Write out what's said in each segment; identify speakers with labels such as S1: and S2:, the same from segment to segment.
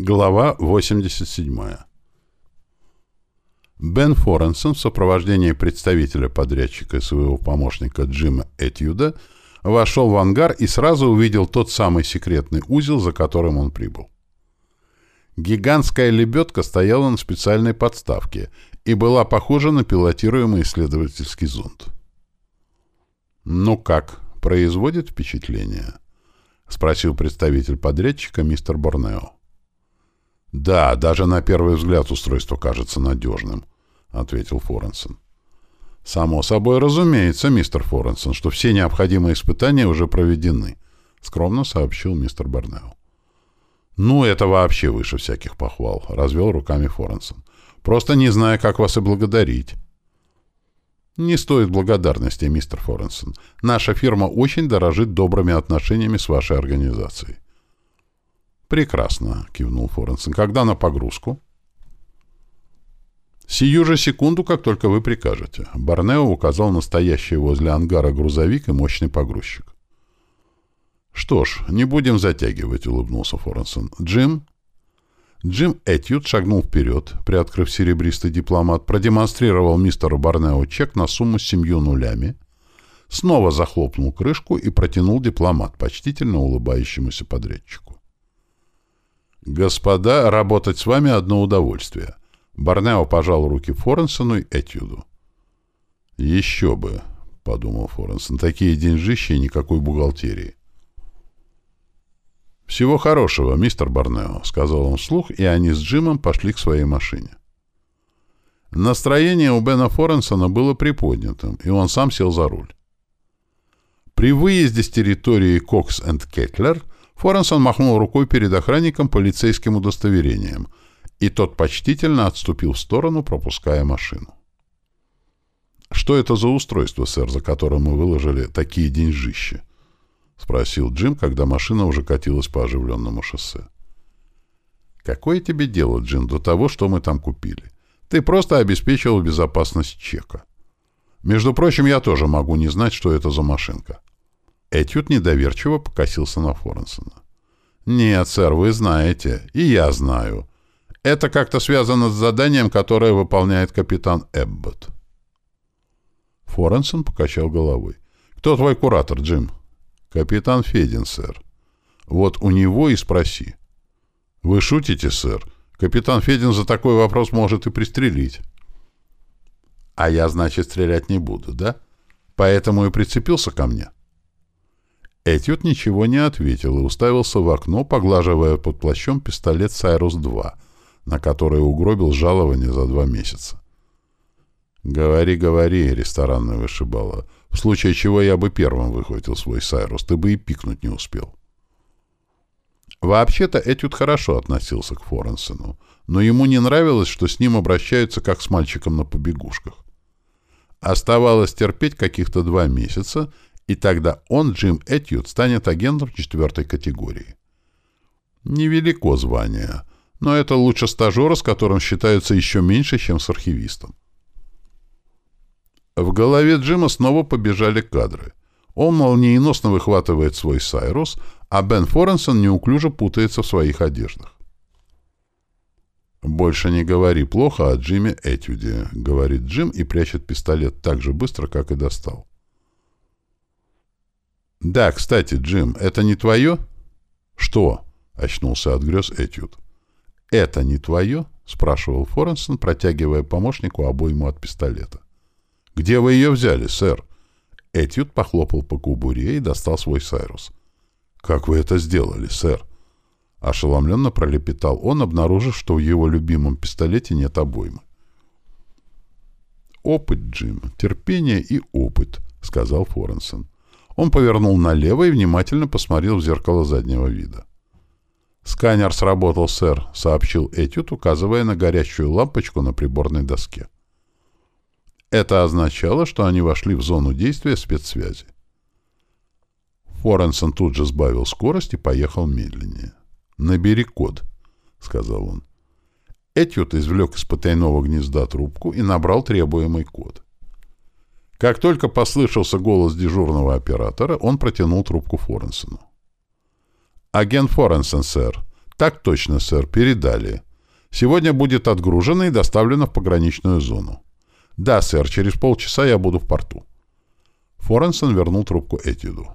S1: Глава 87. Бен Форенсон в сопровождении представителя подрядчика и своего помощника Джима Этьюда вошел в ангар и сразу увидел тот самый секретный узел, за которым он прибыл. Гигантская лебедка стояла на специальной подставке и была похожа на пилотируемый исследовательский зонд. «Ну как, производит впечатление?» — спросил представитель подрядчика мистер Борнео. «Да, даже на первый взгляд устройство кажется надежным», — ответил Форенсон. «Само собой разумеется, мистер Форенсон, что все необходимые испытания уже проведены», — скромно сообщил мистер Барнео. «Ну, это вообще выше всяких похвал», — развел руками Форенсон. «Просто не знаю, как вас и благодарить». «Не стоит благодарности, мистер Форенсон. Наша фирма очень дорожит добрыми отношениями с вашей организацией. «Прекрасно», — кивнул Форенсен. «Когда на погрузку?» «Сию же секунду, как только вы прикажете». Барнео указал настоящий возле ангара грузовик и мощный погрузчик. «Что ж, не будем затягивать», — улыбнулся Форенсон. «Джим?» Джим Этьюд шагнул вперед, приоткрыв серебристый дипломат, продемонстрировал мистеру Барнео чек на сумму с семью нулями, снова захлопнул крышку и протянул дипломат почтительно улыбающемуся подрядчику. «Господа, работать с вами одно удовольствие». Барнео пожал руки Форенсону и Этюду. «Еще бы», — подумал Форенсон, — «такие деньжища и никакой бухгалтерии». «Всего хорошего, мистер Барнео», — сказал он вслух, и они с Джимом пошли к своей машине. Настроение у Бена Форенсона было приподнятым, и он сам сел за руль. При выезде с территории Кокс энд Кетлер — Форенсон махнул рукой перед охранником полицейским удостоверением, и тот почтительно отступил в сторону, пропуская машину. «Что это за устройство, сэр, за которым мы выложили такие деньжища?» — спросил Джим, когда машина уже катилась по оживленному шоссе. «Какое тебе дело, Джим, до того, что мы там купили? Ты просто обеспечил безопасность чека. Между прочим, я тоже могу не знать, что это за машинка. Этюд недоверчиво покосился на Форенсона. «Нет, сэр, вы знаете, и я знаю. Это как-то связано с заданием, которое выполняет капитан Эббот». Форенсон покачал головой. «Кто твой куратор, Джим?» «Капитан Федин, сэр». «Вот у него и спроси». «Вы шутите, сэр? Капитан Федин за такой вопрос может и пристрелить». «А я, значит, стрелять не буду, да? Поэтому и прицепился ко мне». Этьют ничего не ответил и уставился в окно, поглаживая под плащом пистолет «Сайрус-2», на который угробил жалование за два месяца. «Говори, говори, ресторанный вышибала. В случае чего я бы первым выхватил свой «Сайрус», ты бы и пикнуть не успел». Вообще-то Этюд хорошо относился к Форенсену, но ему не нравилось, что с ним обращаются как с мальчиком на побегушках. Оставалось терпеть каких-то два месяца — и тогда он, Джим Этьюд, станет агентом четвертой категории. Невелико звание, но это лучше стажера, с которым считаются еще меньше, чем с архивистом. В голове Джима снова побежали кадры. Он молниеносно выхватывает свой Сайрус, а Бен Форенсон неуклюже путается в своих одеждах. «Больше не говори плохо о Джиме Этюде», — говорит Джим и прячет пистолет так же быстро, как и достал. «Да, кстати, Джим, это не твое?» «Что?» — очнулся от грез Этюд. «Это не твое?» — спрашивал Форенсон, протягивая помощнику обойму от пистолета. «Где вы ее взяли, сэр?» Этюд похлопал по кубуре и достал свой Сайрус. «Как вы это сделали, сэр?» Ошеломленно пролепетал он, обнаружив, что в его любимом пистолете нет обоймы. «Опыт, Джим, терпение и опыт», — сказал Форенсон. Он повернул налево и внимательно посмотрел в зеркало заднего вида. «Сканер сработал, сэр», — сообщил Этюд, указывая на горящую лампочку на приборной доске. Это означало, что они вошли в зону действия спецсвязи. Форенсон тут же сбавил скорость и поехал медленнее. «Набери код», — сказал он. Этюд извлек из потайного гнезда трубку и набрал требуемый код. Как только послышался голос дежурного оператора, он протянул трубку Форенсену. «Агент Форенсен, сэр. Так точно, сэр, передали. Сегодня будет отгружено и доставлено в пограничную зону. Да, сэр, через полчаса я буду в порту. Форенсон вернул трубку Этиду.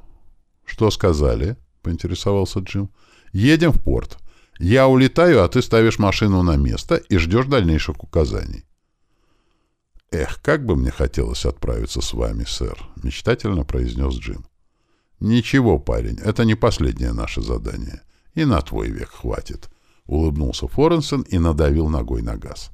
S1: Что сказали? поинтересовался Джим. Едем в порт. Я улетаю, а ты ставишь машину на место и ждешь дальнейших указаний. «Эх, как бы мне хотелось отправиться с вами, сэр», — мечтательно произнес Джим. «Ничего, парень, это не последнее наше задание. И на твой век хватит», — улыбнулся Форенсен и надавил ногой на газ.